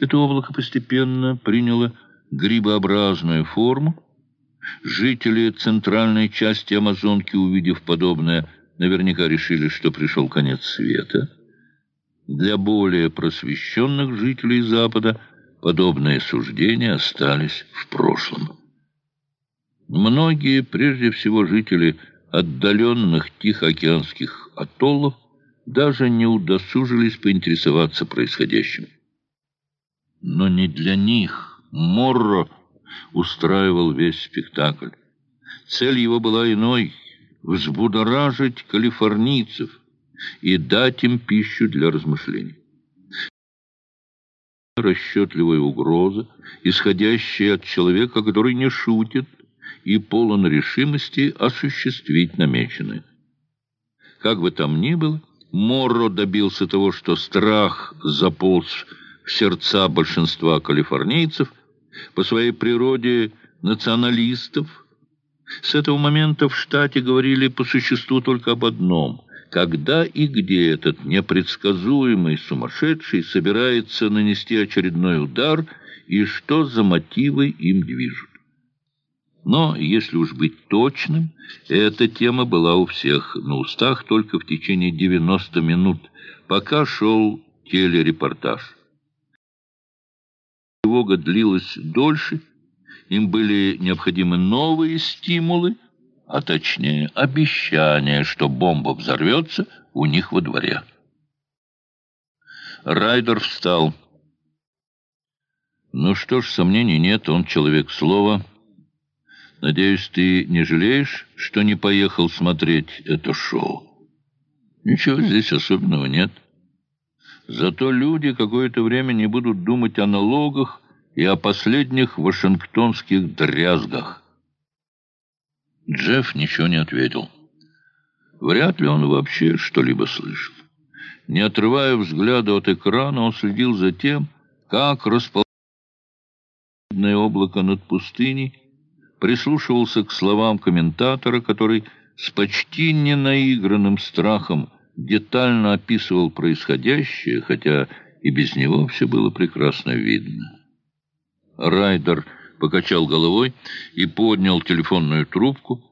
Это облако постепенно приняло грибообразную форму. Жители центральной части Амазонки, увидев подобное, наверняка решили, что пришел конец света. Для более просвещенных жителей Запада подобные суждения остались в прошлом. Многие, прежде всего жители отдаленных Тихоокеанских атоллов, даже не удосужились поинтересоваться происходящим. Но не для них Морро устраивал весь спектакль. Цель его была иной — взбудоражить калифорнийцев и дать им пищу для размышлений. Расчетливая угроза, исходящая от человека, который не шутит и полон решимости осуществить намеченное. Как бы там ни было, Морро добился того, что страх заполз сердца большинства калифорнийцев, по своей природе националистов. С этого момента в штате говорили по существу только об одном – когда и где этот непредсказуемый сумасшедший собирается нанести очередной удар и что за мотивы им движут. Но, если уж быть точным, эта тема была у всех на устах только в течение 90 минут, пока шел телерепортаж тревога длилась дольше, им были необходимы новые стимулы, а точнее обещание, что бомба взорвется у них во дворе. Райдер встал. «Ну что ж, сомнений нет, он человек слова. Надеюсь, ты не жалеешь, что не поехал смотреть это шоу?» «Ничего здесь особенного нет». Зато люди какое-то время не будут думать о налогах и о последних вашингтонских дрязгах. Джефф ничего не ответил. Вряд ли он вообще что-либо слышал. Не отрывая взгляда от экрана, он следил за тем, как расположенное облако над пустыней, прислушивался к словам комментатора, который с почти ненаигранным страхом детально описывал происходящее, хотя и без него все было прекрасно видно. Райдер покачал головой и поднял телефонную трубку.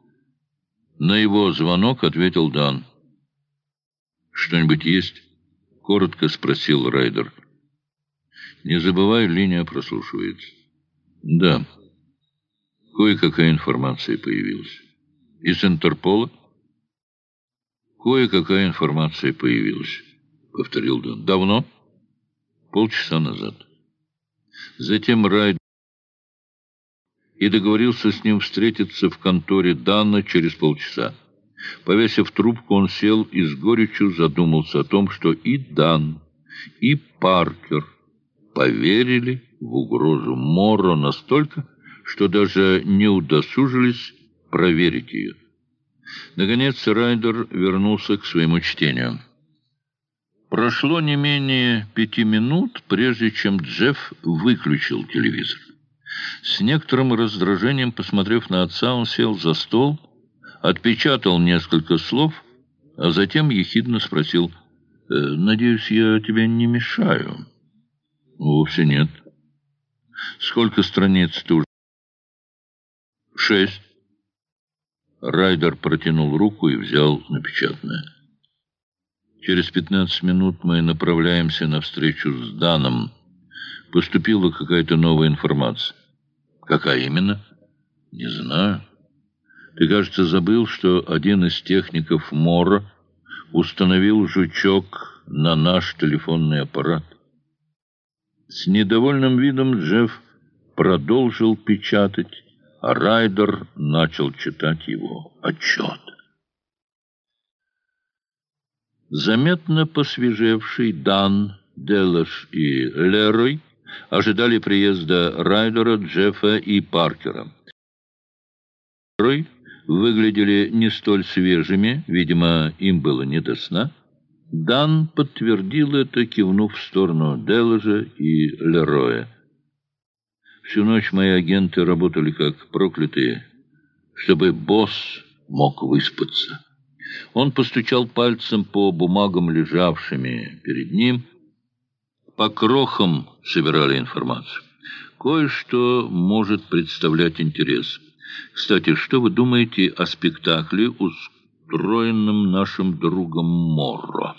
На его звонок ответил Дан. «Что-нибудь есть?» — коротко спросил Райдер. «Не забывай, линия прослушивается». «Да. Кое-какая информация появилась. Из Интерпола?» «Кое-какая информация появилась», — повторил Дан. «Давно?» «Полчаса назад». Затем Райд и договорился с ним встретиться в конторе Дана через полчаса. Повесив трубку, он сел и с горечью задумался о том, что и Дан, и Паркер поверили в угрозу Моро настолько, что даже не удосужились проверить ее. Наконец Райдер вернулся к своему чтению. Прошло не менее пяти минут, прежде чем Джефф выключил телевизор. С некоторым раздражением, посмотрев на отца, он сел за стол, отпечатал несколько слов, а затем ехидно спросил, «Э, «Надеюсь, я тебе не мешаю?» «Вовсе нет». «Сколько страниц ты уже?» «Шесть». Райдер протянул руку и взял напечатанное. Через пятнадцать минут мы направляемся на встречу с Даном. Поступила какая-то новая информация. Какая именно? Не знаю. Ты, кажется, забыл, что один из техников Мора установил жучок на наш телефонный аппарат. С недовольным видом Джефф продолжил печатать, а Райдер начал читать его отчет. Заметно посвежевший Дан, Делаш и Лерой ожидали приезда Райдера, Джеффа и Паркера. Лерой выглядели не столь свежими, видимо, им было не до сна. Дан подтвердил это, кивнув в сторону Делажа и Лероя. Всю ночь мои агенты работали как проклятые, чтобы босс мог выспаться. Он постучал пальцем по бумагам, лежавшими перед ним. По крохам собирали информацию. Кое-что может представлять интерес. Кстати, что вы думаете о спектакле, устроенном нашим другом Морро?